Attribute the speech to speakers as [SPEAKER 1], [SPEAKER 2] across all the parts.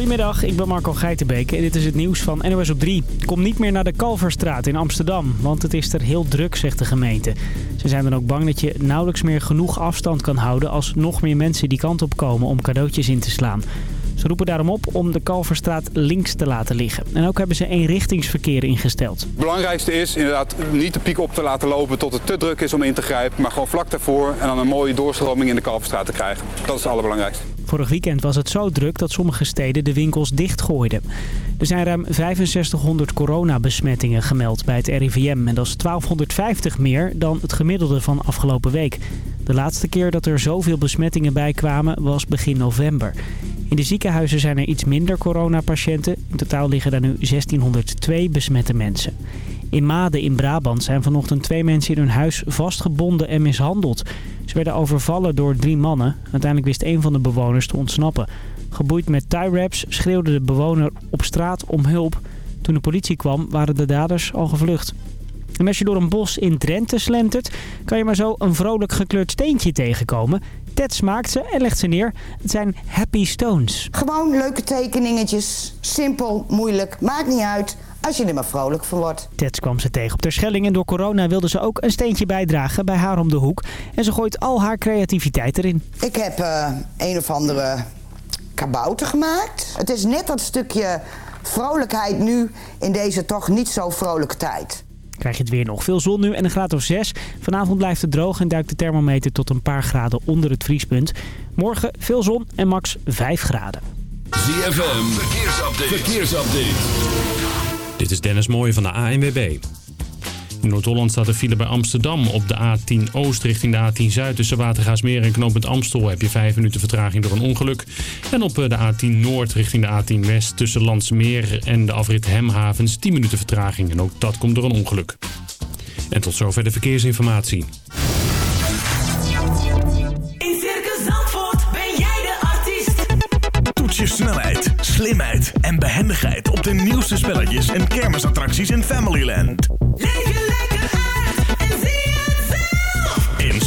[SPEAKER 1] Goedemiddag, ik ben Marco Geitenbeek en dit is het nieuws van NOS op 3. Kom niet meer naar de Kalverstraat in Amsterdam, want het is er heel druk, zegt de gemeente. Ze zijn dan ook bang dat je nauwelijks meer genoeg afstand kan houden... als nog meer mensen die kant op komen om cadeautjes in te slaan. Ze roepen daarom op om de Kalverstraat links te laten liggen. En ook hebben ze eenrichtingsverkeer ingesteld.
[SPEAKER 2] Het belangrijkste is inderdaad niet de piek op te laten lopen tot het te druk is om in te grijpen. Maar gewoon vlak daarvoor en dan een mooie doorstroming in de Kalverstraat te krijgen. Dat is het allerbelangrijkste.
[SPEAKER 1] Vorig weekend was het zo druk dat sommige steden de winkels dichtgooiden. Er zijn ruim 6500 coronabesmettingen gemeld bij het RIVM. En dat is 1250 meer dan het gemiddelde van afgelopen week. De laatste keer dat er zoveel besmettingen bijkwamen was begin november. In de ziekenhuizen zijn er iets minder coronapatiënten. In totaal liggen daar nu 1602 besmette mensen. In Maden in Brabant zijn vanochtend twee mensen in hun huis vastgebonden en mishandeld. Ze werden overvallen door drie mannen. Uiteindelijk wist een van de bewoners te ontsnappen. Geboeid met tie-wraps schreeuwde de bewoner op straat om hulp. Toen de politie kwam waren de daders al gevlucht. En als je door een bos in Drenthe slentert, kan je maar zo een vrolijk gekleurd steentje tegenkomen. Ted smaakt ze en legt ze neer. Het zijn Happy Stones.
[SPEAKER 3] Gewoon leuke tekeningetjes. Simpel, moeilijk, maakt niet uit. Als je er maar vrolijk van wordt.
[SPEAKER 1] Ted kwam ze tegen op Terschelling en door corona wilde ze ook een steentje bijdragen bij haar om de hoek. En ze gooit al haar creativiteit erin.
[SPEAKER 3] Ik heb uh, een of andere kabouter gemaakt. Het is net dat stukje vrolijkheid nu in deze toch niet zo vrolijke tijd.
[SPEAKER 1] Krijg je het weer nog. Veel zon nu en een graad of 6. Vanavond blijft het droog en duikt de thermometer tot een paar graden onder het vriespunt. Morgen veel zon en max 5 graden.
[SPEAKER 4] ZFM, verkeersupdate. verkeersupdate.
[SPEAKER 5] Dit is Dennis Mooij van de ANWB. In Noord-Holland staat de file bij Amsterdam. Op de A10 Oost richting de A10 Zuid tussen Watergaasmeer en knooppunt Amstel heb je 5 minuten vertraging door een ongeluk. En op de A10 Noord richting de A10 West tussen Landsmeer en de afrit Hemhavens 10 minuten vertraging. En ook dat komt door een ongeluk. En tot zover de verkeersinformatie.
[SPEAKER 6] In Circus Zandvoort ben jij de artiest.
[SPEAKER 7] Toets je snelheid, slimheid en behendigheid op de nieuwste spelletjes en kermisattracties in Familyland.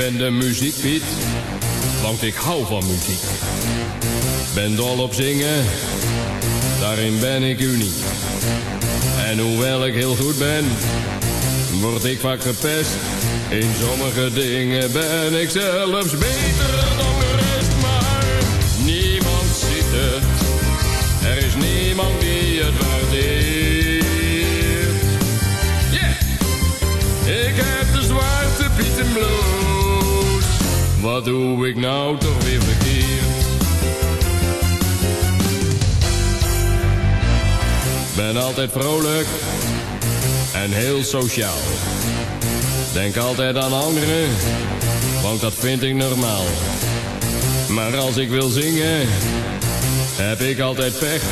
[SPEAKER 8] Ben
[SPEAKER 9] de muziekpiet, want ik hou van muziek. Ben dol op zingen, daarin ben ik uniek. En hoewel ik heel goed ben, word ik vaak gepest. In sommige dingen ben ik zelfs beter dan de rest. Maar niemand ziet het, er is niemand die het waardeert. Wat doe ik nou toch weer verkeerd? Ben altijd vrolijk en heel sociaal. Denk altijd aan anderen, want dat vind ik normaal. Maar als ik wil zingen, heb ik altijd pech.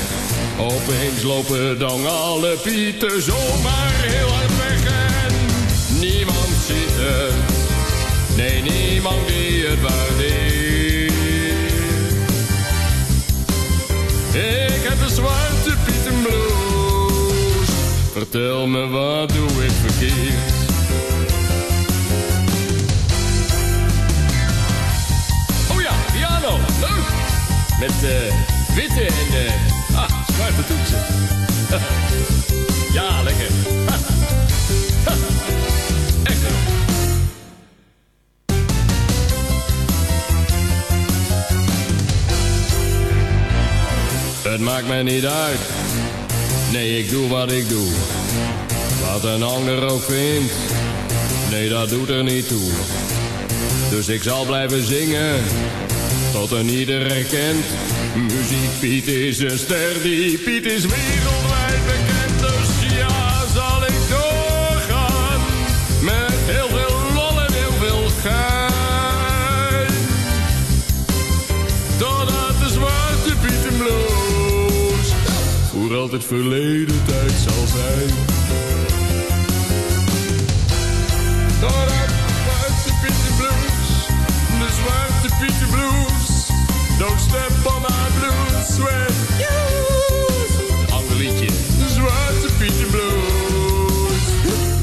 [SPEAKER 9] Opeens lopen dan alle pieten zomaar heel hard weg. En niemand ziet het, Nee, niemand die het waardeert. Ik heb een zwarte pietenbloes. Vertel me wat doe ik verkeerd. Oh ja, piano, leuk. Met eh, witte en uh, ah, zwarte toetsen. ja, lekker. Het maakt mij niet uit. Nee, ik doe wat ik doe. Wat een ander ook vindt. Nee, dat doet er niet toe. Dus ik zal blijven zingen. Tot een ieder herkent. Muziek Piet is een ster. Die Piet is wereldwijd bekend. Altijd verleden tijd zal zijn. Totdat de zwarte Pietenbloes, de zwarte Pietenbloes, don't step on my blues sweat. Ander liedje, de zwarte Pietenbloes,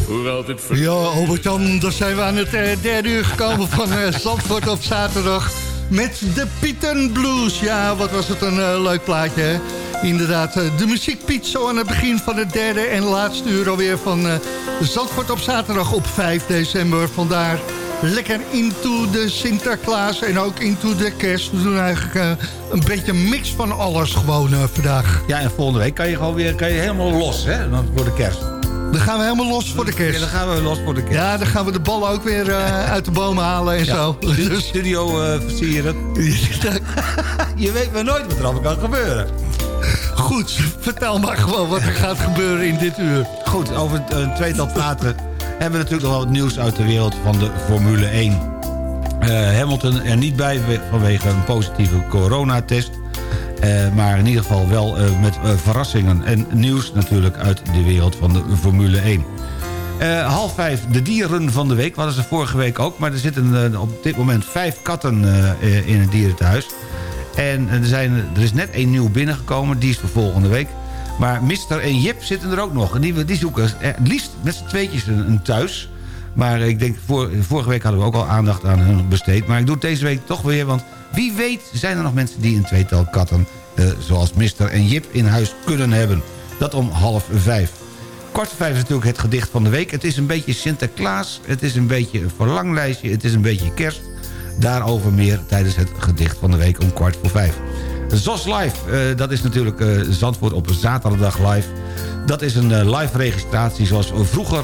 [SPEAKER 9] voor altijd verleden
[SPEAKER 10] Ja, Albert-Jan, dan zijn we aan het eh, derde uur gekomen van eh, Zandvoort op zaterdag. Met de Pieten Blues. Ja, wat was het een eh, leuk plaatje, hè? Inderdaad, eh, de muziek Piet zo aan het begin van het derde en laatste uur alweer van eh, Zandvoort op zaterdag op 5 december. Vandaar lekker into de Sinterklaas en ook into de kerst. We doen eigenlijk eh, een beetje een mix van alles gewoon vandaag.
[SPEAKER 11] Ja, en volgende week kan je gewoon weer kan je helemaal los, hè, voor de kerst.
[SPEAKER 10] Dan gaan we helemaal los voor de
[SPEAKER 11] Ja,
[SPEAKER 10] kerst.
[SPEAKER 11] dan gaan we los voor de kerst.
[SPEAKER 10] Ja, dan gaan we de ballen ook weer uit de bomen halen en
[SPEAKER 11] Ja.
[SPEAKER 10] zo.
[SPEAKER 11] Stu-
[SPEAKER 10] Dus,
[SPEAKER 11] Studio versieren. Je weet maar nooit wat er allemaal kan gebeuren.
[SPEAKER 10] Goed, vertel maar gewoon wat er gaat gebeuren in dit uur.
[SPEAKER 11] Goed, over het, een tweetal praten hebben we natuurlijk nog wel wat nieuws uit de wereld van de Formule 1. Eh, Hamilton er niet bij vanwege een positieve coronatest. Eh, maar in ieder geval wel eh, met eh, verrassingen en nieuws natuurlijk uit de wereld van de Formule 1. Eh, half vijf, de dieren van de week. We hadden ze vorige week ook. Maar er zitten eh, op dit moment vijf katten eh, eh, in het dierenthuis. En er, zijn, er is net één nieuw binnengekomen. Die is voor volgende week. Maar Mister en Jip zitten er ook nog. En die, die zoeken eh, liefst met z'n tweetjes een, thuis. Maar ik denk, vorige week hadden we ook al aandacht aan hun besteed. Maar ik doe het deze week toch weer. Want wie weet zijn er nog mensen die een tweetal katten... eh, zoals Mister en Jip in huis kunnen hebben. Dat om half vijf. Kwart vijf is natuurlijk het gedicht van de week. Het is een beetje Sinterklaas. Het is een beetje een verlanglijstje. Het is een beetje kerst. Daarover meer tijdens het gedicht van de week om kwart voor vijf. ZOS Live, eh, dat is natuurlijk eh, Zandvoort op zaterdag live. Dat is een eh, live registratie zoals vroeger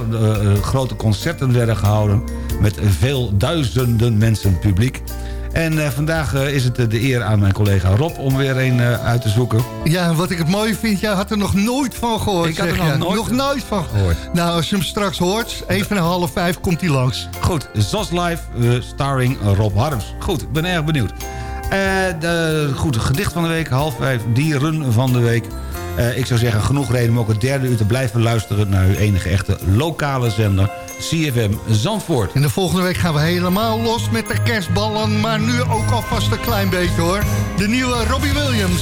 [SPEAKER 11] grote concerten werden gehouden... met veel duizenden mensen publiek. En eh, vandaag eh, is het eh, de eer aan mijn collega Rob om weer een uit te zoeken.
[SPEAKER 10] Ja, wat ik het mooie vind, jij had er nog nooit van gehoord.
[SPEAKER 11] Ik had er nog nooit-
[SPEAKER 10] nog nooit van gehoord. Nou, als je hem straks hoort, even na half vijf komt hij langs.
[SPEAKER 11] Goed, ZOS Live, starring Rob Harms. Goed, ik ben erg benieuwd. De, goed, gedicht van de week, half vijf, dieren van de week. Ik zou zeggen, genoeg reden om ook het derde uur te blijven luisteren... naar uw enige echte lokale zender, CFM Zandvoort.
[SPEAKER 10] En de volgende week gaan we helemaal los met de kerstballen. Maar nu ook alvast een klein beetje hoor. De nieuwe Robbie Williams.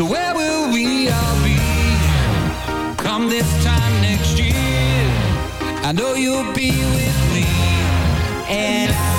[SPEAKER 6] So where will we all be come this time next year? I know you'll be with me, and I'll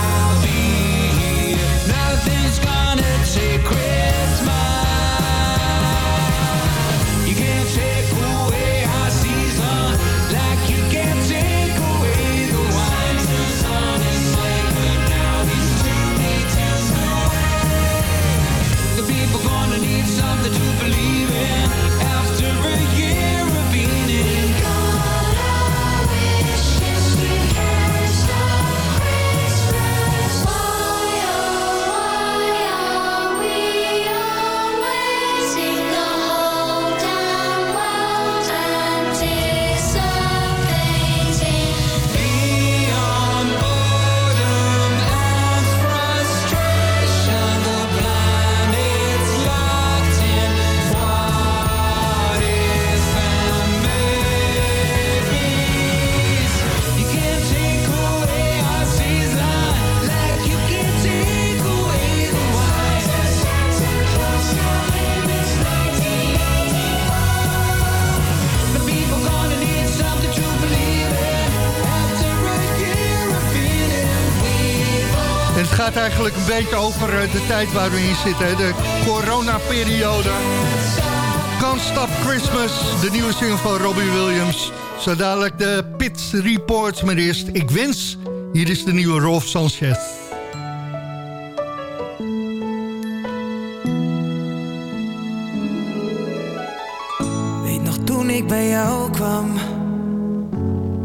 [SPEAKER 10] eigenlijk een beetje over eh, de tijd waar we in zitten. De coronaperiode. Can't Stop Christmas, de nieuwe single van Robbie Williams. Zo dadelijk de Pit Report, maar eerst Ik Wens. Hier is de nieuwe Rolf Sanchez.
[SPEAKER 12] Weet nog toen ik bij jou kwam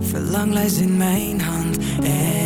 [SPEAKER 12] Verlanglijst in mijn hand En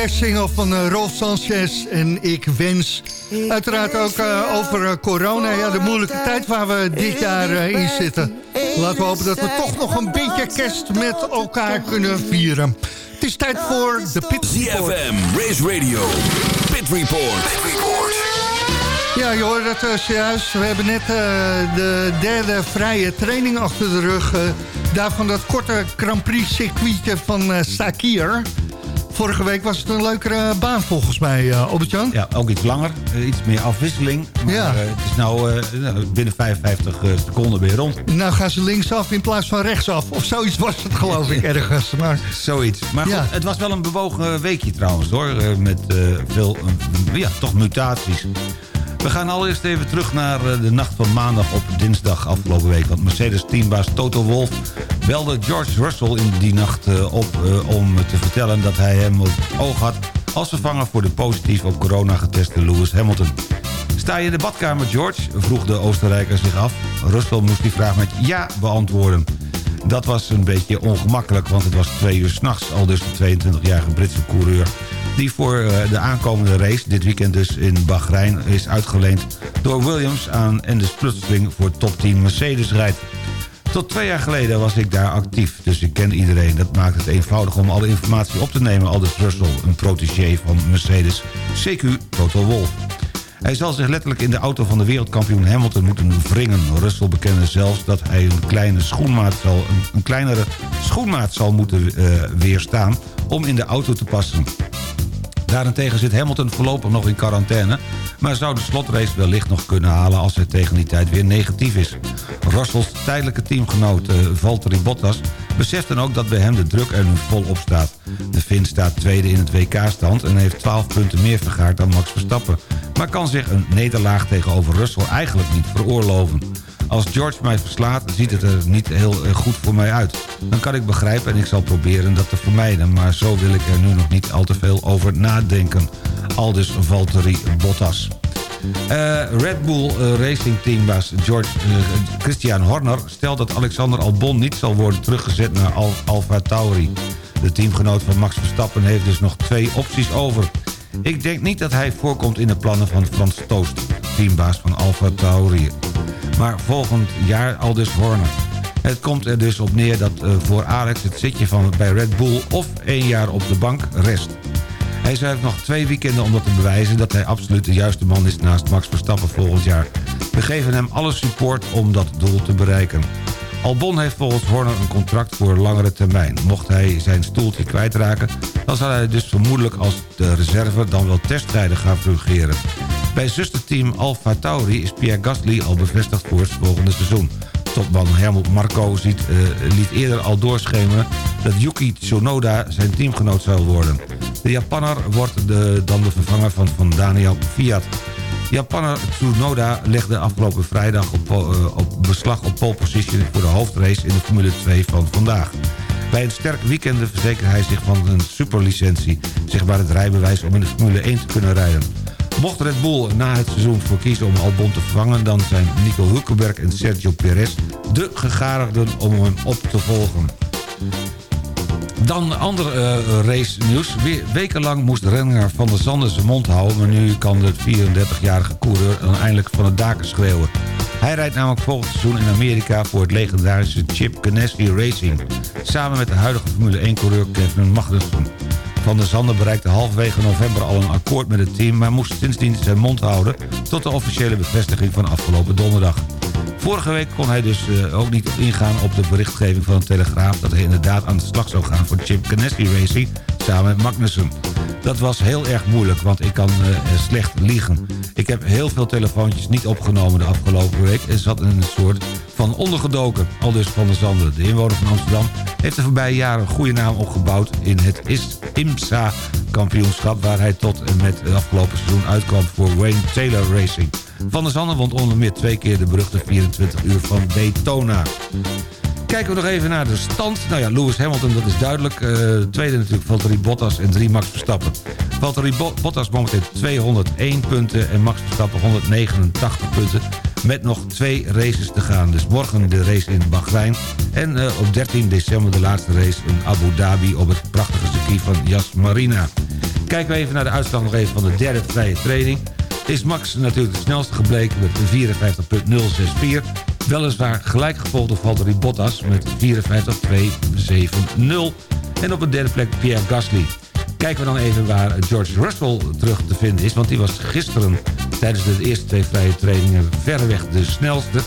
[SPEAKER 10] Kerstsingle van eh, Rolf Sanchez en Ik Wens. Uiteraard ook eh, over eh, corona. Ja, de moeilijke tijd waar we dit jaar in zitten. Laten we hopen dat we toch nog een beetje kerst met elkaar kunnen vieren. Het is tijd voor de Pit Report.
[SPEAKER 4] ZFM, Race Radio, Pit Report.
[SPEAKER 10] Ja, je hoort het uh, zojuist. We hebben net de derde vrije training achter de rug. daarvan dat korte Grand Prix circuitje van Sakir. Vorige week was het een leukere baan volgens mij, eh Albert-Jan.
[SPEAKER 11] Ja, ook iets langer. eh, iets meer afwisseling. Maar
[SPEAKER 10] Ja.
[SPEAKER 11] eh, het is nou eh, nou, binnen 55 eh, seconden weer rond.
[SPEAKER 10] Nou gaan ze linksaf in plaats van rechtsaf. Of zoiets was het geloof ik ergens. Maar
[SPEAKER 11] Zoiets. Maar goed,
[SPEAKER 10] Ja.
[SPEAKER 11] het was wel een bewogen weekje trouwens hoor. eh, Met eh, veel, eh, ja, toch mutaties. We gaan allereerst even terug naar eh, de nacht van maandag op dinsdag afgelopen week. Want Mercedes-teambaas Toto Wolff belde George Russell in die nacht eh, op... eh, om te vertellen dat hij hem op het oog had... als vervanger voor de positief op corona geteste Lewis Hamilton. Sta je in de badkamer, George? vroeg de Oostenrijker zich af. Russell moest die vraag met ja beantwoorden. Dat was een beetje ongemakkelijk, want het was twee uur s'nachts... al dus de 22-jarige Britse coureur... die voor eh, de aankomende race, dit weekend dus in Bahrein... is uitgeleend door Williams aan en de voor top 10 Mercedes rijdt. Tot twee jaar geleden was ik daar actief, dus ik ken iedereen. Dat maakt het eenvoudig om alle informatie op te nemen... aldus Russell, een protégé van Mercedes, CQ Toto Wolff. Hij zal zich letterlijk in de auto van de wereldkampioen Hamilton moeten wringen. Russell bekende zelfs dat hij een, kleine schoenmaat zal, een, een kleinere schoenmaat zal moeten eh, weerstaan... om in de auto te passen. Daarentegen zit Hamilton voorlopig nog in quarantaine... maar zou de slotrace wellicht nog kunnen halen als hij tegen die tijd weer negatief is. Russells tijdelijke teamgenoot eh, Valtteri Bottas beseft dan ook dat bij hem de druk er nu volop staat. De Finn staat tweede in het WK-stand en heeft 12 punten meer vergaard dan Max Verstappen... maar kan zich een nederlaag tegenover Russell eigenlijk niet veroorloven. Als George mij verslaat, ziet het er niet heel eh, goed voor mij uit. Dan kan ik begrijpen en ik zal proberen dat te vermijden... maar zo wil ik er nu nog niet al te veel over nadenken. Aldus Valtteri Bottas. Eh, Red Bull eh, Racing teambaas George Christian Horner... stelt dat Alexander Albon niet zal worden teruggezet naar Al Alfa Tauri. De teamgenoot van Max Verstappen heeft dus nog twee opties over. Ik denk niet dat hij voorkomt in de plannen van Frans Toost... teambaas van Alfa Tauri. Maar volgend jaar al dus Horner. Het komt er dus op neer dat eh, voor Alex het zitje van bij Red Bull... of één jaar op de bank rest. Hij heeft nog twee weekenden om dat te bewijzen... dat hij absoluut de juiste man is naast Max Verstappen volgend jaar. We geven hem alle support om dat doel te bereiken. Albon heeft volgens Horner een contract voor langere termijn. Mocht hij zijn stoeltje kwijtraken... dan zal hij dus vermoedelijk als de reserve dan wel testtijden gaan fungeren. Bij zusterteam Alfa Tauri is Pierre Gasly al bevestigd voor het volgende seizoen. Topman Helmut Marko ziet, eh, liet eerder al doorschemeren... dat Yuki Tsunoda zijn teamgenoot zou worden. De Japanner wordt de, dan de vervanger van, van Daniel Fiat. Japanner Tsunoda legde afgelopen vrijdag op, eh, op beslag op pole position... voor de hoofdrace in de Formule 2 van vandaag. Bij een sterk weekend verzekert hij zich van een superlicentie... zeg maar het rijbewijs om in de Formule 1 te kunnen rijden. Mocht Red Bull na het seizoen voor kiezen om Albon te vervangen... dan zijn Nico Hulkenberg en Sergio Perez de gegadigden om hem op te volgen. Dan ander eh, race nieuws. Wekenlang moest renner Van der Zanden zijn mond houden... maar nu kan de 34-jarige coureur dan eindelijk van het daken schreeuwen. Hij rijdt namelijk volgend seizoen in Amerika... voor het legendarische Chip Ganassi Racing... samen met de huidige Formule 1-coureur Kevin Magnussen. Van der Zanden bereikte halverwege november al een akkoord met het team... maar moest sindsdien zijn mond houden... tot de officiële bevestiging van afgelopen donderdag. Vorige week kon hij dus eh, ook niet ingaan op de berichtgeving van de Telegraaf... dat hij inderdaad aan de slag zou gaan voor Chip Ganassi Racing samen met Magnussen. Dat was heel erg moeilijk, want ik kan eh, slecht liegen. Ik heb heel veel telefoontjes niet opgenomen de afgelopen week... en zat in een soort van ondergedoken. Al dus van der Zanden, de inwoner van Amsterdam... heeft de voorbije jaren een goede naam opgebouwd in het IMSA-kampioenschap... waar hij tot en met het afgelopen seizoen uitkwam voor Wayne Taylor Racing. Van der Zanden won onder meer twee keer de beruchte 24 uur van Daytona. Kijken we nog even naar de stand. Nou ja, Lewis Hamilton, dat is duidelijk. Eh, tweede natuurlijk Valtteri Bottas en drie Max Verstappen. Valtteri Bo- Bottas momenteel 201 punten en Max Verstappen 189 punten. Met nog twee races te gaan. Dus morgen de race in Bahrein. En eh, op 13 december de laatste race in Abu Dhabi op het prachtige circuit van Yas Marina. Kijken we even naar de uitslag nog even van de derde vrije training is Max natuurlijk de snelste gebleken met 54.064. Weliswaar gelijk gevolgd door Valtteri Bottas met 54.270. En op de derde plek Pierre Gasly. Kijken we dan even waar George Russell terug te vinden is... want die was gisteren tijdens de eerste twee vrije trainingen verreweg de snelste.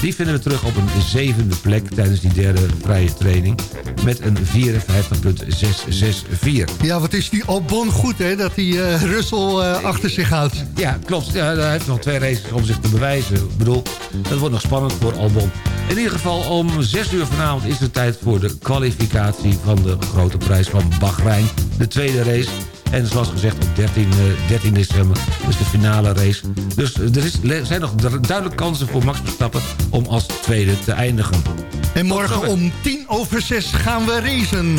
[SPEAKER 11] Die vinden we terug op een zevende plek tijdens die derde vrije training... met een 54,664.
[SPEAKER 8] Ja, wat is die Albon goed, hè? Dat hij eh Russell eh, achter zich houdt.
[SPEAKER 11] Ja, klopt. Ja, hij heeft nog twee races om zich te bewijzen. Ik bedoel, dat wordt nog spannend voor Albon. In ieder geval, om 6 uur vanavond is het tijd voor de kwalificatie... van de grote prijs van Bahrein, de tweede race... En zoals gezegd op 13, eh, 13 december is de finale race. Dus eh, er is, zijn nog duidelijk kansen voor Max Verstappen om als tweede te eindigen.
[SPEAKER 8] En morgen om tien over zes gaan we racen.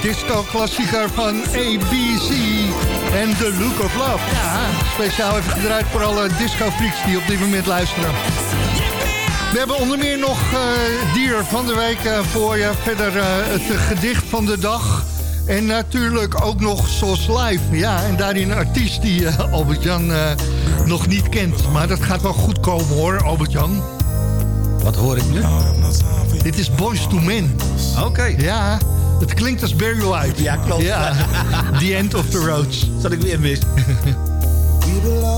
[SPEAKER 8] Disco-klassieker van ABC en The Look of Love. Ja, speciaal even gedraaid voor alle disco-freaks die op dit moment luisteren. We hebben onder meer nog eh, dier van de week eh, voor je. Verder eh, het gedicht van de dag. En natuurlijk ook nog SOS Live. Ja, en daarin een artiest die Albert-Jan eh, nog niet kent. Maar dat gaat wel goed komen hoor, Albert-Jan.
[SPEAKER 11] Wat hoor ik nu?
[SPEAKER 8] Dit is Boys to Men.
[SPEAKER 11] Oké.
[SPEAKER 8] Ja, het klinkt als Barry White.
[SPEAKER 11] Ja, klopt.
[SPEAKER 8] Ja, The End of the Roads.
[SPEAKER 11] Zat ik weer mis.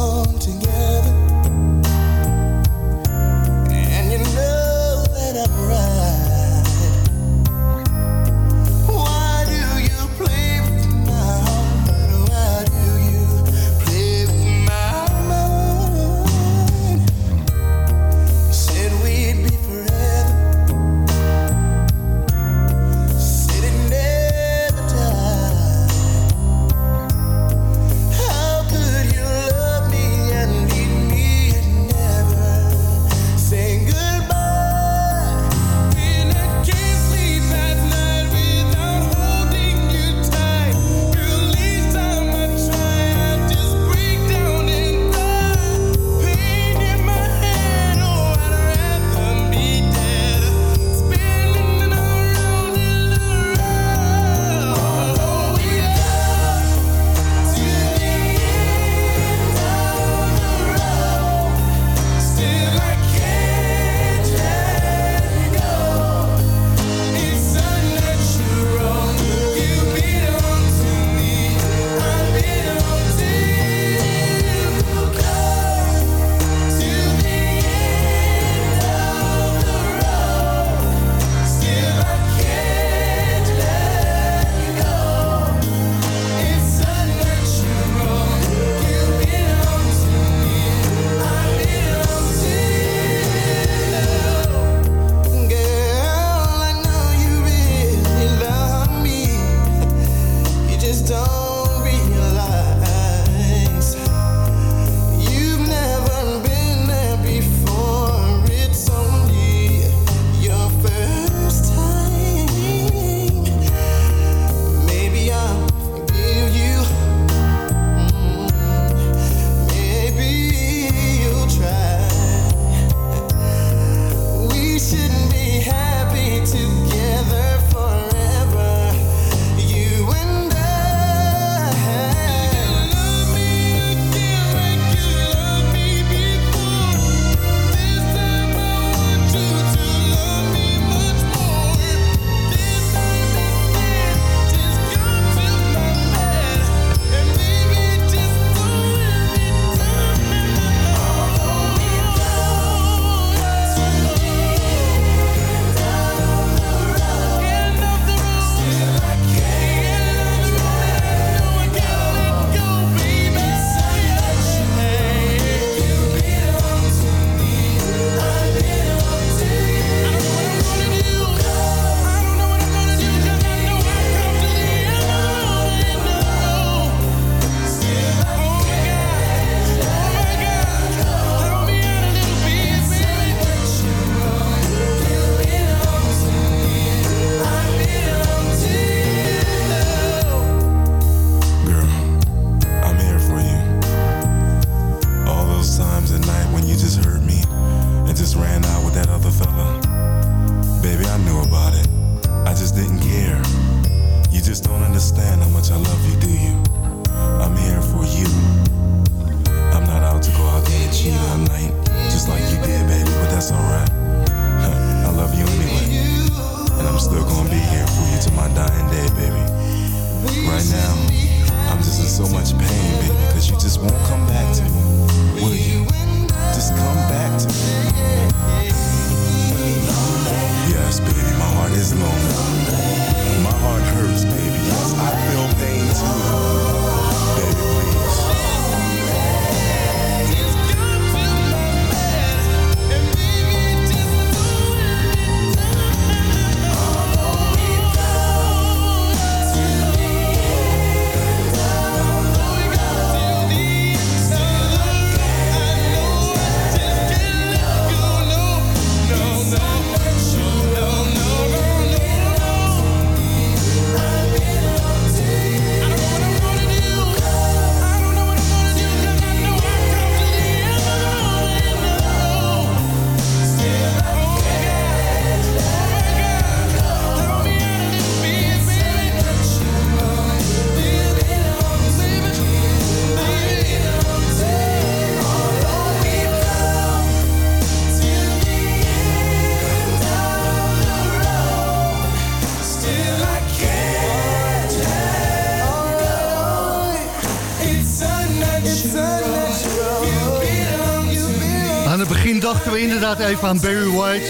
[SPEAKER 10] even aan Barry White.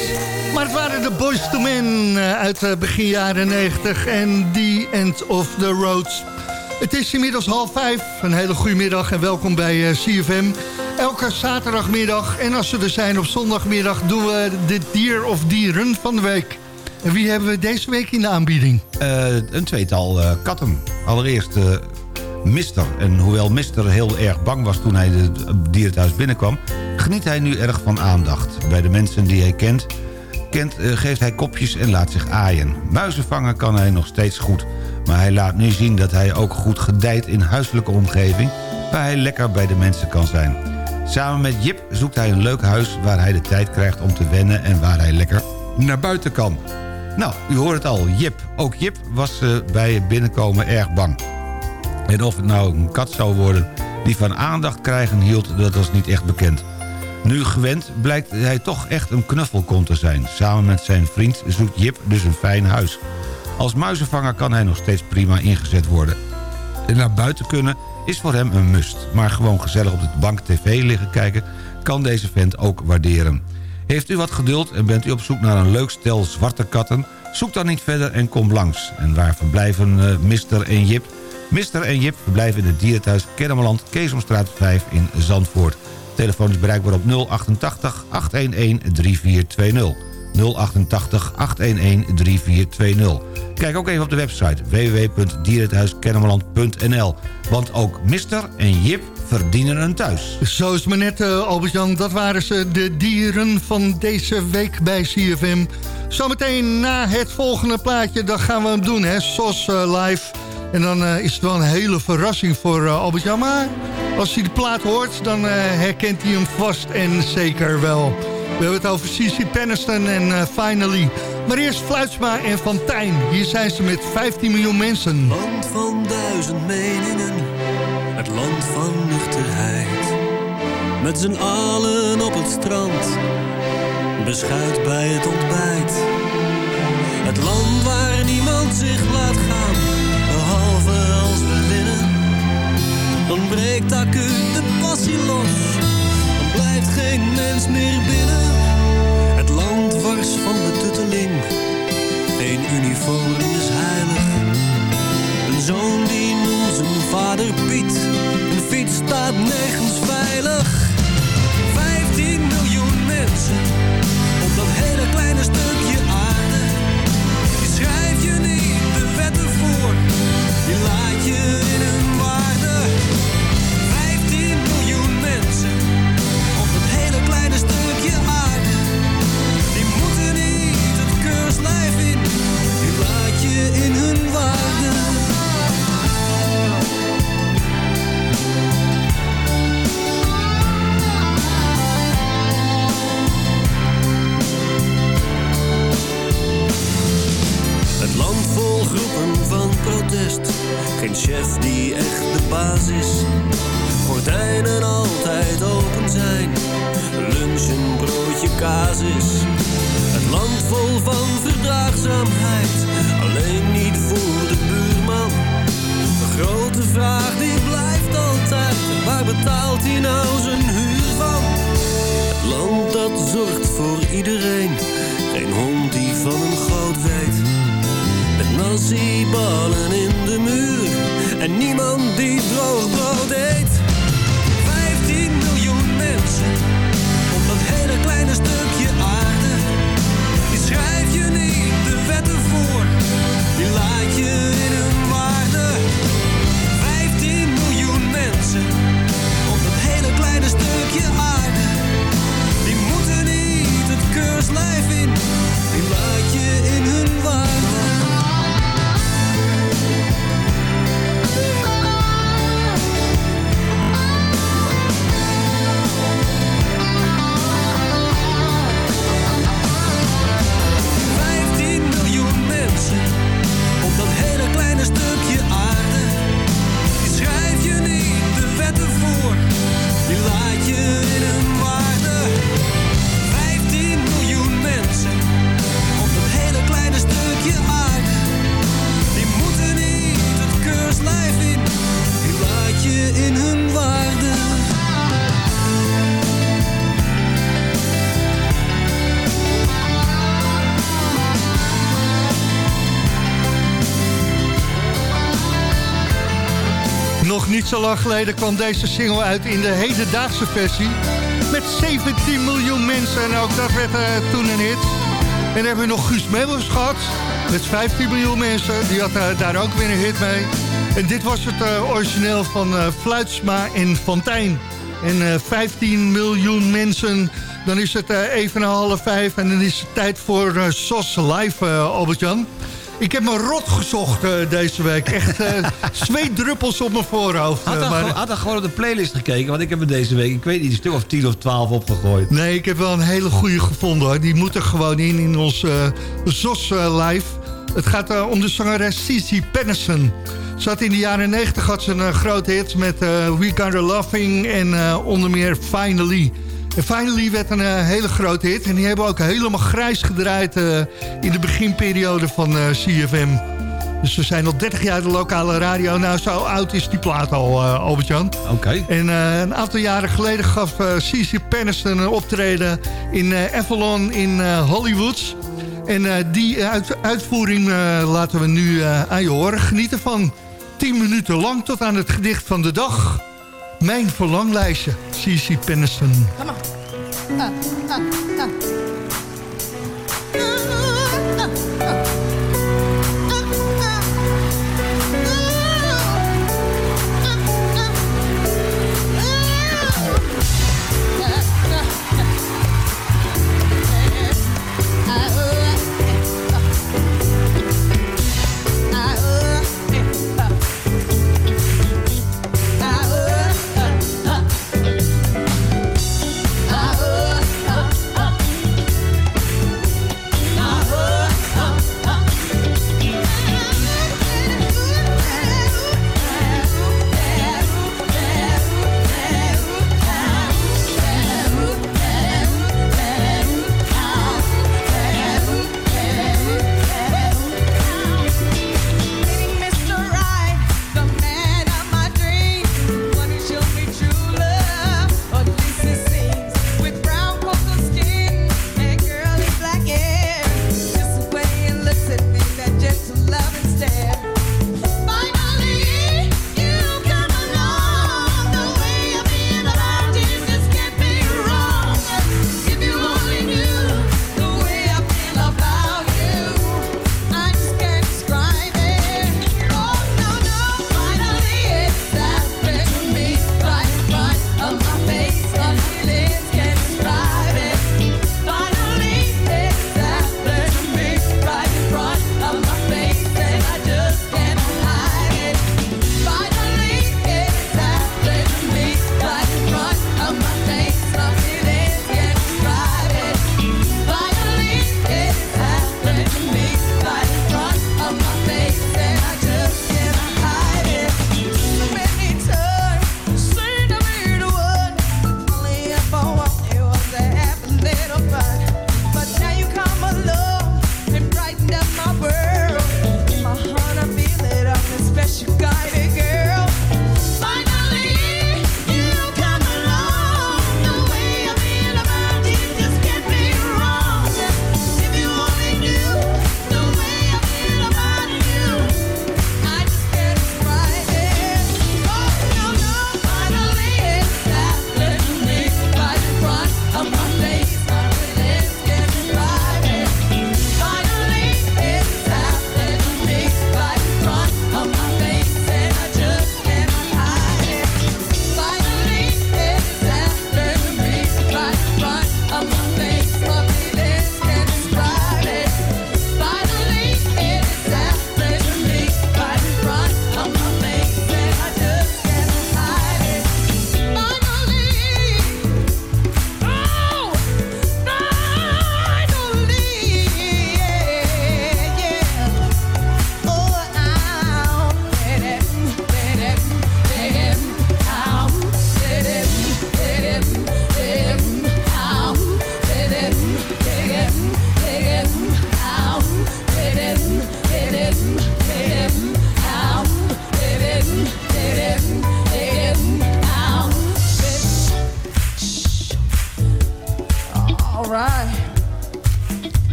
[SPEAKER 10] Maar het waren de Boys to Men eh, uit eh, begin jaren 90 en The End of the Road. Het is inmiddels half vijf. Een hele goede middag en welkom bij eh, CFM. Elke zaterdagmiddag en als ze er zijn op zondagmiddag... doen we de dier of dieren van de week. En wie hebben we deze week in de aanbieding?
[SPEAKER 11] Een tweetal katten. Allereerst eh Mister. En hoewel Mister heel erg bang was toen hij het dierenthuis binnenkwam... geniet hij nu erg van aandacht. Bij de mensen die hij kent, kent eh, geeft hij kopjes en laat zich aaien. Muizen vangen kan hij nog steeds goed. Maar hij laat nu zien dat hij ook goed gedijt in huiselijke omgeving... waar hij lekker bij de mensen kan zijn. Samen met Jip zoekt hij een leuk huis waar hij de tijd krijgt om te wennen... en waar hij lekker naar buiten kan. Nou, u hoort het al, Jip. Ook Jip was eh, bij het binnenkomen erg bang. En of het nou een kat zou worden die van aandacht krijgen hield... dat was niet echt bekend. Nu gewend blijkt hij toch echt een knuffelkont te zijn. Samen met zijn vriend zoekt Jip dus een fijn huis. Als muizenvanger kan hij nog steeds prima ingezet worden. En naar buiten kunnen is voor hem een must. Maar gewoon gezellig op de bank tv liggen kijken... kan deze vent ook waarderen. Heeft u wat geduld en bent u op zoek naar een leuk stel zwarte katten... zoek dan niet verder en kom langs. En waar verblijven eh, Mister en Jip? Mister en Jip verblijven in het dierenthuis Kennemerland... Keesomstraat 5 in Zandvoort. Telefoon is bereikbaar op 088 811 3420. 088 811 3420. Kijk ook even op de website www.dierenthuiskennemerland.nl. Want ook Mister en Jip verdienen een thuis.
[SPEAKER 10] Zo is het net, uh, Albert-Jan. Dat waren ze, de dieren van deze week bij CFM. Zometeen na het volgende plaatje, dan gaan we hem doen, hè. SOS uh, live. En dan uh, is het wel een hele verrassing voor Albert-Jan. Maar als hij de plaat hoort, dan herkent hij hem vast en zeker wel. We hebben het over CC Penniston en Finally. Maar eerst Fluitsma en Fantijn. Hier zijn ze met 15 miljoen mensen.
[SPEAKER 13] Land van duizend meningen het land van nuchterheid. Met z'n allen op het strand, beschuit bij het ontbijt. Het land waar niemand zich laat gaan, Dan breekt acuut de passie los, dan blijft geen mens meer binnen. Het land wars van de tutteling, geen uniform is heilig. Een zoon die noemt zijn vader Piet. Een fiets staat nergens veilig.
[SPEAKER 10] Geleden kwam deze single uit in de hedendaagse versie. Met 17 miljoen mensen en ook dat werd eh, toen een hit. En dan hebben we nog Guus Meeuwis gehad. Met 15 miljoen mensen. Die had eh, daar ook weer een hit mee. En dit was het eh, origineel van Fluitsma en Fontijn. En eh, 15 miljoen mensen. Dan is het even na half vijf. En dan is het tijd voor SOS Live, Albert-Jan. Ik heb me rot gezocht eh, deze week. Echt eh zweetdruppels op mijn voorhoofd.
[SPEAKER 11] Had
[SPEAKER 10] eh,
[SPEAKER 11] dan,
[SPEAKER 10] maar-
[SPEAKER 11] gewoon- had dan gewoon op de playlist gekeken. Want ik heb er deze week, ik weet niet, een stuk of 10 of 12 opgegooid.
[SPEAKER 10] Nee, ik heb wel een hele goede gevonden. Hoor. Die moet er gewoon in, in ons eh ZOS eh, live. Het gaat eh, om de zangeres Cici Pennison. Ze had in de jaren 90 had ze een eh, grote hit met eh, We Got Her Loving en eh, onder meer Finally. En Finally werd een eh, hele grote hit. En die hebben ook helemaal grijs gedraaid eh, in de beginperiode van eh, CFM. Dus we zijn al 30 jaar de lokale radio. Nou, zo oud is die plaat al, Albert-Jan.
[SPEAKER 11] Oké.
[SPEAKER 10] En een aantal jaren geleden gaf Cici Penniston een optreden in Avalon in Hollywood. En die uit- uitvoering laten we nu aan je horen. Genieten van 10 minuten lang tot aan het gedicht van de dag. Mijn verlanglijstje, Cici Penniston.
[SPEAKER 14] Come on. Uh, uh, uh.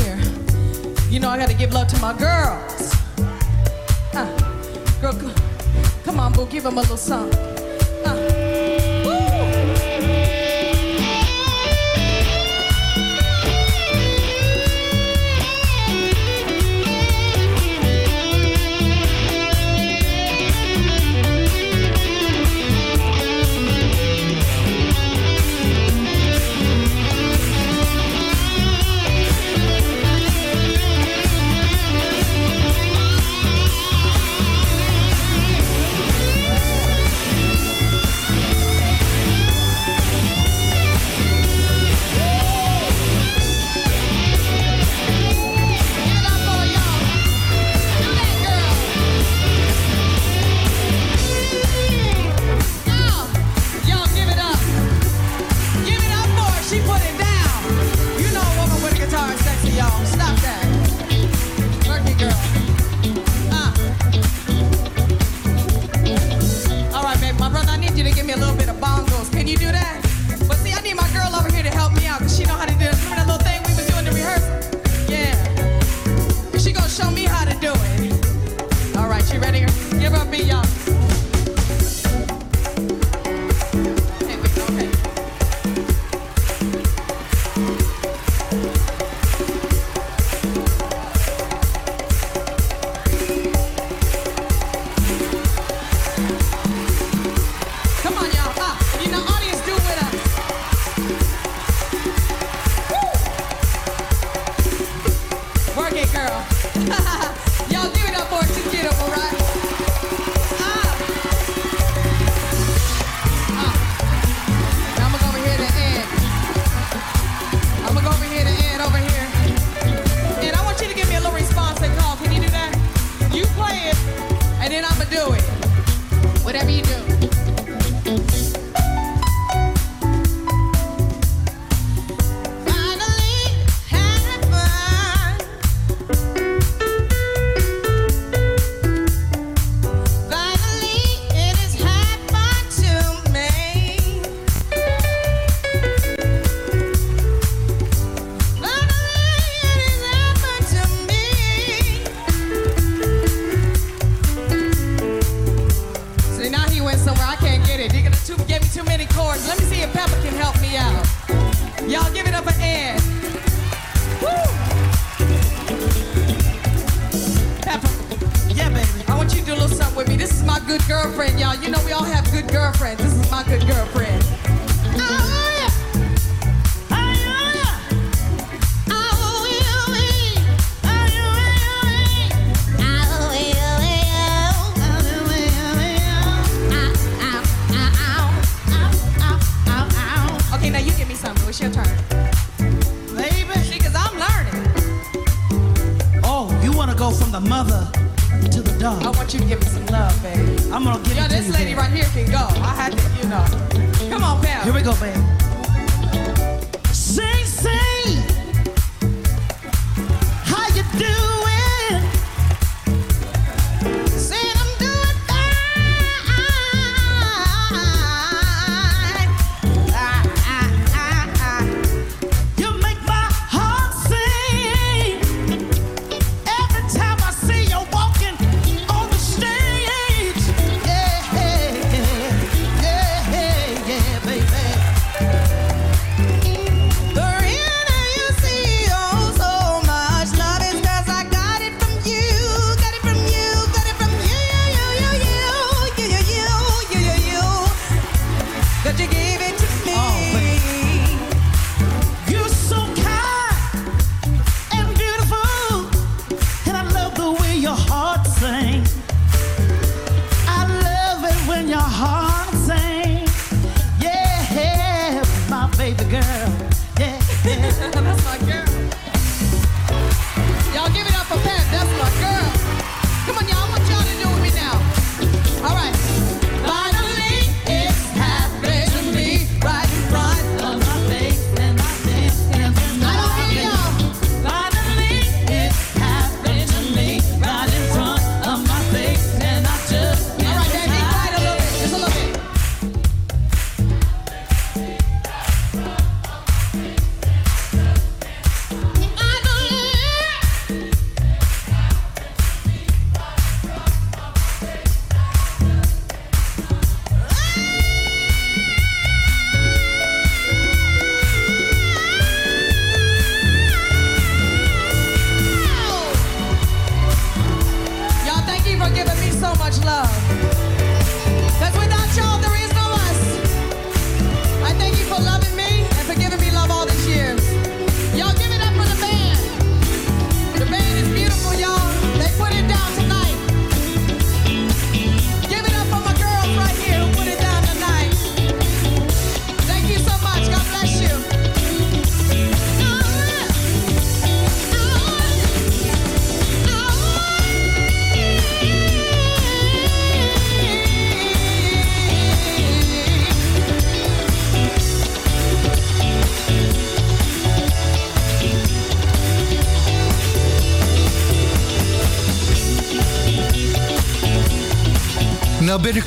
[SPEAKER 15] here.
[SPEAKER 14] You know I gotta give love to my girls. Uh, girl, come on, boo, give them a little something. Uh.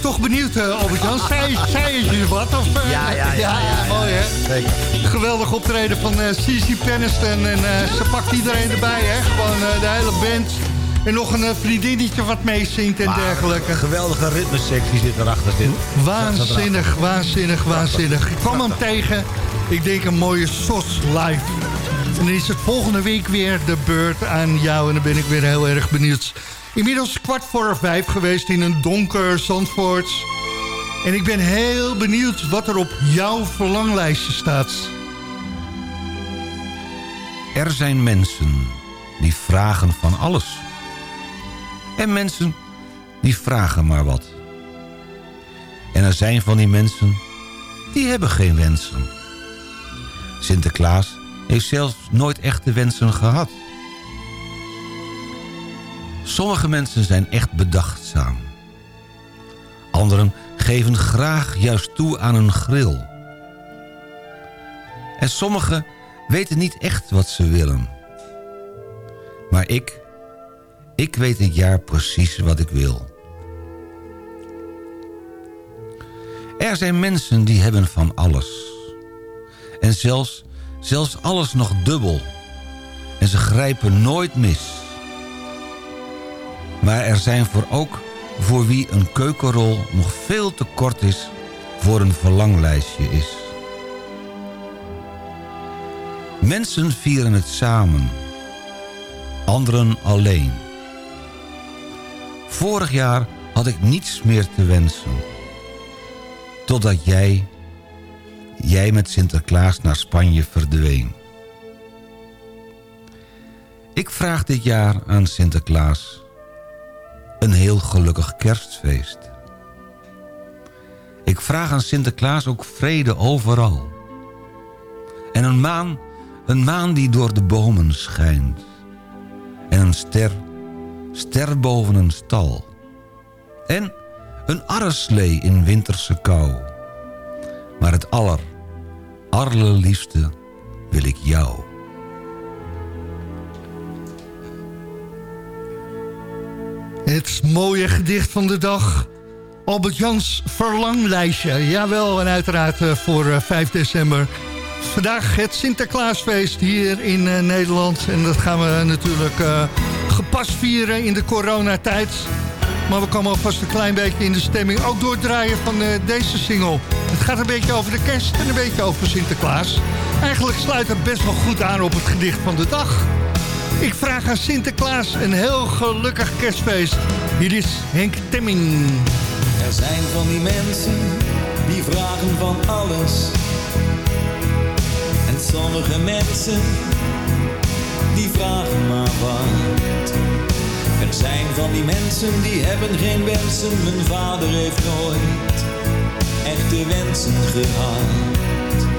[SPEAKER 10] Toch benieuwd, uh, Albert-Jan. Zei, zei je wat? Of, uh,
[SPEAKER 11] ja, ja, ja, ja, ja,
[SPEAKER 10] Mooi, hè?
[SPEAKER 11] Zeker.
[SPEAKER 10] Geweldig optreden van uh, Cici Penniston. En uh, ze pakt iedereen erbij, hè? Gewoon de hele band. En nog een vriendinnetje wat meezingt en
[SPEAKER 11] maar
[SPEAKER 10] dergelijke.
[SPEAKER 11] Geweldige ritmesectie zit erachter. Zit.
[SPEAKER 10] Waanzinnig, waanzinnig, waanzinnig. Ik kwam hem tegen. Ik denk een mooie SOS live. En dan is het volgende week weer de beurt aan jou. En dan ben ik weer heel erg benieuwd. Inmiddels kwart voor vijf geweest in een donker Zandvoort. En ik ben heel benieuwd wat er op jouw verlanglijstje staat.
[SPEAKER 11] Er zijn mensen die vragen van alles. En mensen die vragen maar wat. En er zijn van die mensen die hebben geen wensen. Sinterklaas heeft zelfs nooit echte wensen gehad. Sommige mensen zijn echt bedachtzaam. Anderen geven graag juist toe aan een grill. En sommigen weten niet echt wat ze willen. Maar ik, ik weet dit jaar precies wat ik wil. Er zijn mensen die hebben van alles. En zelfs, zelfs alles nog dubbel. En ze grijpen nooit mis. Maar er zijn voor ook voor wie een keukenrol nog veel te kort is voor een verlanglijstje is. Mensen vieren het samen, anderen alleen. Vorig jaar had ik niets meer te wensen. Totdat jij, jij met Sinterklaas naar Spanje verdween. Ik vraag dit jaar aan Sinterklaas een heel gelukkig kerstfeest. Ik vraag aan Sinterklaas ook vrede overal. En een maan, een maan die door de bomen schijnt. En een ster, ster boven een stal. En een arreslee in winterse kou. Maar het aller, allerliefste wil ik jou.
[SPEAKER 10] Het mooie gedicht van de dag. Albert Jans verlanglijstje. Jawel, en uiteraard uh, voor uh, 5 december. Vandaag het Sinterklaasfeest hier in uh, Nederland. En dat gaan we natuurlijk gepast vieren in de coronatijd. Maar we komen alvast een klein beetje in de stemming. Ook door draaien van deze single. Het gaat een beetje over de kerst en een beetje over Sinterklaas. Eigenlijk sluit het best wel goed aan op het gedicht van de dag. Ik vraag aan Sinterklaas een heel gelukkig kerstfeest. Hier is Henk Temming.
[SPEAKER 16] Er zijn van die mensen die vragen van alles. En sommige mensen die vragen maar wat. Er zijn van die mensen die hebben geen wensen. Mijn vader heeft nooit echte wensen gehad.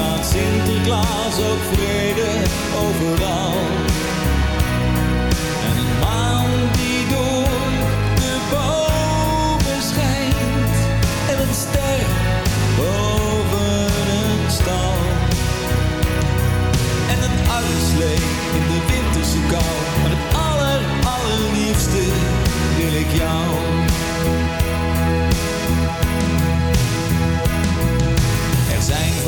[SPEAKER 16] aan Sinterklaas ook vrede overal. En een maan die door de bomen schijnt. En een ster boven een stal. En een uitslee in de winterse kou. Maar het aller, allerliefste wil ik jou.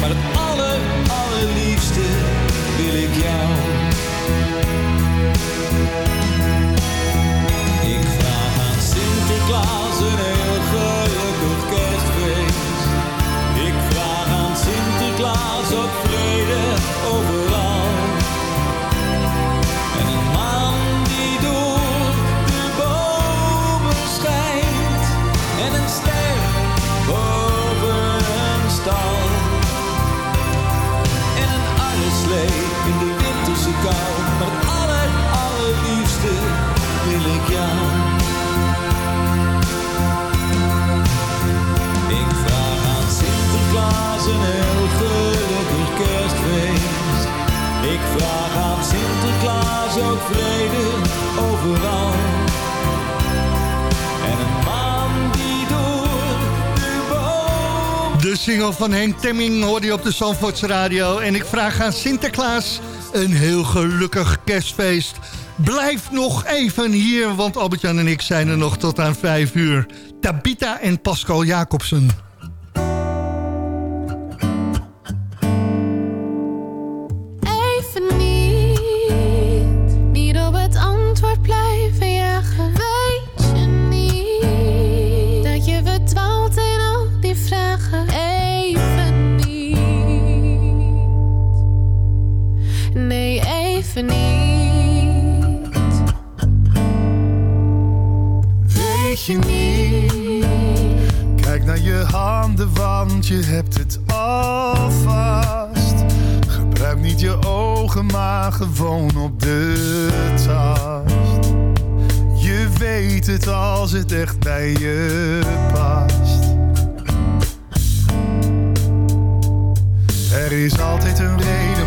[SPEAKER 16] but Ik vraag aan Sinterklaas een heel gelukkig kerstfeest. Ik vraag aan Sinterklaas ook vrede overal. En een maan die. De
[SPEAKER 10] singel van Heen Temming hoorde je op de Zonforts Radio. En ik vraag aan Sinterklaas een heel gelukkig kerstfeest. Blijf nog even hier, want Albertjan en ik zijn er nog tot aan vijf uur. Tabita en Pascal Jacobsen.
[SPEAKER 8] Even niet, niet op het antwoord blijven jagen. Weet je niet, dat je verdwaalt in al die vragen. Even niet, nee even niet.
[SPEAKER 17] Kijk naar je handen, want je hebt het al vast. Gebruik niet je ogen, maar gewoon op de tast. Je weet het als het echt bij je past. Er is altijd een reden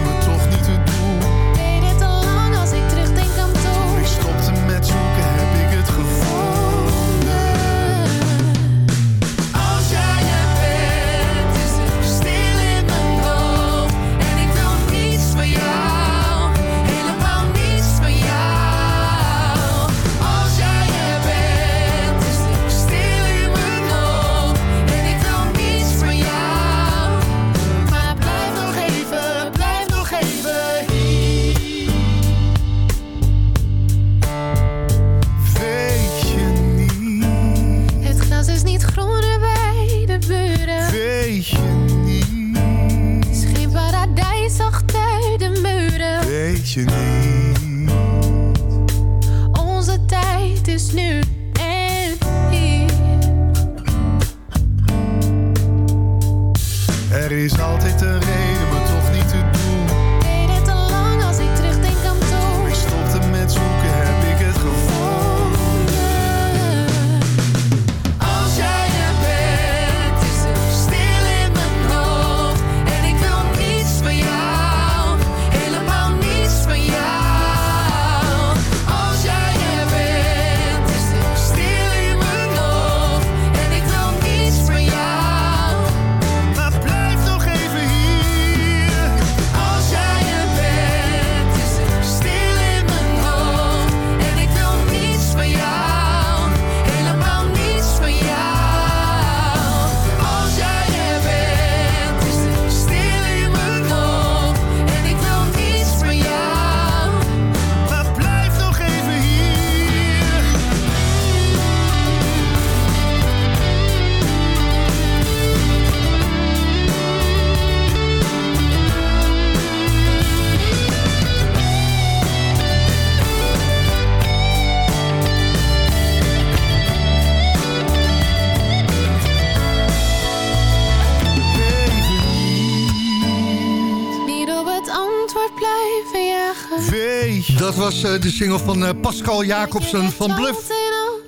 [SPEAKER 10] single van eh, Pascal Jacobsen van Bluff.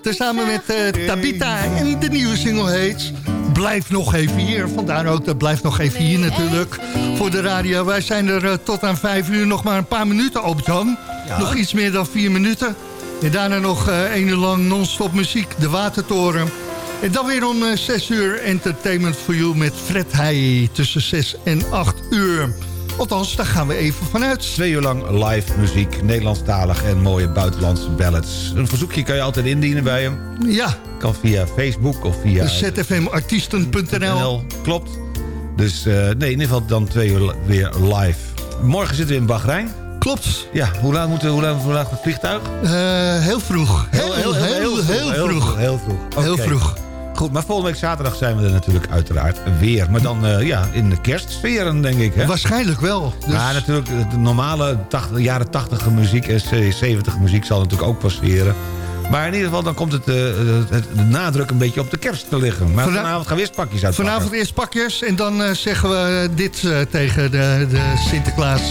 [SPEAKER 10] Tezamen met eh, Tabita en de nieuwe single heet... Blijf nog even hier. Vandaar ook dat blijft nog even hier natuurlijk. Voor de radio. Wij zijn er eh, tot aan vijf uur nog maar een paar minuten op dan. Nog iets meer dan vier minuten. En daarna nog één uur lang non-stop muziek. De Watertoren. En dan weer om 6 uur Entertainment for You met Fred Heij tussen 6 en 8 uur. Althans, daar gaan we even vanuit.
[SPEAKER 11] Twee uur lang live muziek, Nederlandstalig en mooie buitenlandse ballads. Een verzoekje kan je altijd indienen bij hem.
[SPEAKER 10] Ja.
[SPEAKER 11] Kan via Facebook of via...
[SPEAKER 10] zfmartiesten.nl
[SPEAKER 11] Klopt. Dus eh, nee, in ieder geval dan twee uur weer live. Morgen zitten we in Bahrein.
[SPEAKER 10] Klopt.
[SPEAKER 11] Ja, hoe laat moet hoe laat, hoe laat het vliegtuig?
[SPEAKER 10] Eh, heel vroeg. Heel, heel, heel, heel, vroeg.
[SPEAKER 11] Heel vroeg.
[SPEAKER 10] Heel
[SPEAKER 11] Oké.
[SPEAKER 10] vroeg.
[SPEAKER 11] Goed, maar volgende week zaterdag zijn we er natuurlijk uiteraard weer. Maar dan eh, ja, in de kerstsferen, denk ik. Hè?
[SPEAKER 10] Waarschijnlijk wel. Dus...
[SPEAKER 11] Ja, natuurlijk, de normale 80, jaren 80 muziek en 70 muziek zal natuurlijk ook passeren. Maar in ieder geval, dan komt het, eh, het, de nadruk een beetje op de kerst te liggen. Maar
[SPEAKER 10] Vana-
[SPEAKER 11] vanavond gaan we eerst pakjes uitpakken.
[SPEAKER 10] Vanavond eerst pakjes en dan eh, zeggen we dit eh, tegen de, de Sinterklaas.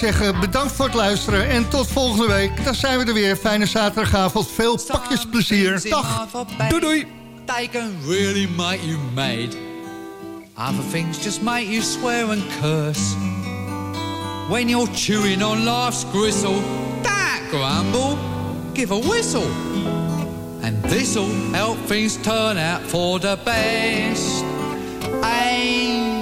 [SPEAKER 10] Wij zeggen bedankt voor het luisteren en tot volgende week. Dan zijn we er weer. Fijne zaterdagavond. Veel pakjesplezier. Dag.
[SPEAKER 18] Doei doei. They can really make you mad. Other things just make you swear and curse. When you're chewing on life's gristle, don't grumble, give a whistle. And this'll help things turn out for the best. And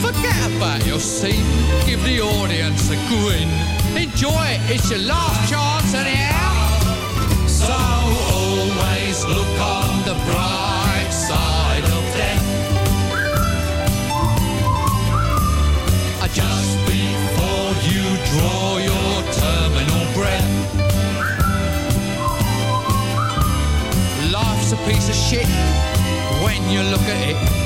[SPEAKER 18] Forget about your scene, give the audience a grin. Enjoy it, it's your last chance anyhow. So always look on the bright side of death. Just before you draw your terminal breath. Life's a piece of shit when you look at it.